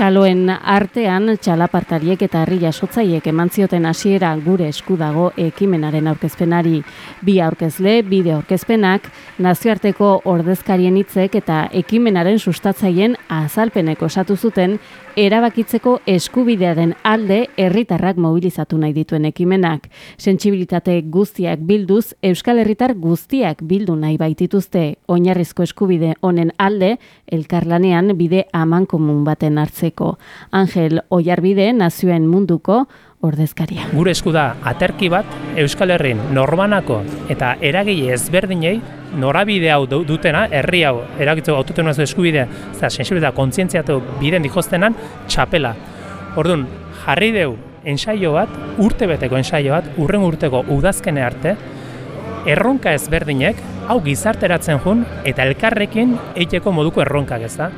Txaloen artean txalapartariek eta herri jasotzaiek eman zioten hasiera gure esku dago ekimenaren aurkezpenari. Bi aurkezle, bide aurkezpenak, nazioarteko ordezkarien hitzek eta ekimenaren sustatzaien azalpeneko osatu zuten erabakitzeko eskubidearen alde herritarrak mobilizatu nahi dituen ekimenak. Sentsibilitate guztiak bilduz, Euskal Herritar guztiak bildu nahi baitituzte oinarrizko eskubide honen alde, elkarlanean bide aman komun baten hartzeko. Angel Oiarbide nazioen munduko ordezkaria. Gure esku da aterki bat Euskal Herrin norbanako eta eragile ezberdinei norabide hau dutena, herri hau eragitzeko autotenoaz eskubidea, eta sensibilitatea kontzientziatu biden dihoztenan txapela. Orduan, jarri deu ensaio bat, urtebeteko ensaio bat, urren urteko udazkene arte, erronka ezberdinek, hau gizarteratzen jun, eta elkarrekin eiteko moduko erronkak ez da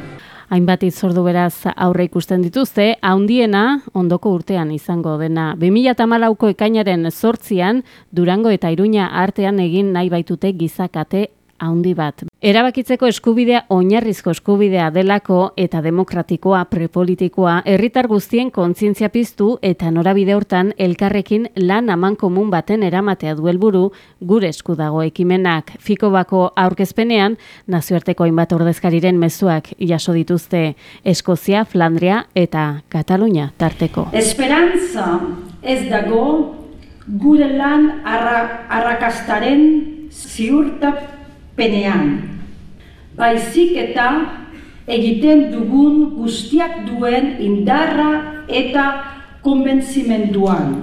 hainbat itzordu beraz aurre ikusten dituzte, haundiena ondoko urtean izango dena. 2008ko ekainaren sortzian, Durango eta Iruña artean egin nahi baitute gizakate haundi bat. Erabakitzeko eskubidea oinarrizko eskubidea delako eta demokratikoa prepolitikoa herritar guztien kontzientzia piztu eta norabide hortan elkarrekin lan aman komun baten eramatea du helburu gure esku dago ekimenak. Fikobako aurkezpenean nazioarteko hainbat ordezkariren mezuak jaso dituzte Eskozia, Flandria eta Katalunia tarteko. Esperantza ez dago gure lan arrakastaren ziurtak penean baizik eta egiten dugun guztiak duen indarra eta konbentzimenduan.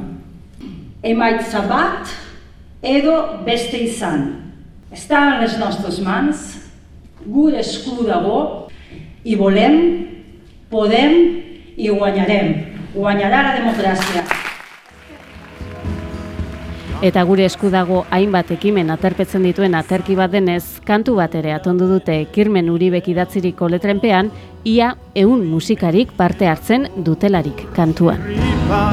Emaitza bat edo beste izan. Està en les nostres mans, gure escu dago, i volem, podem i guanyarem. Guanyarà la democràcia. Eta gure esku dago hainbat ekimen aterpetzen dituen aterki bat denez, kantu bat ere atondu dute Kirmen Uribek idatziriko letrenpean, ia ehun musikarik parte hartzen dutelarik kantuan. Ripa,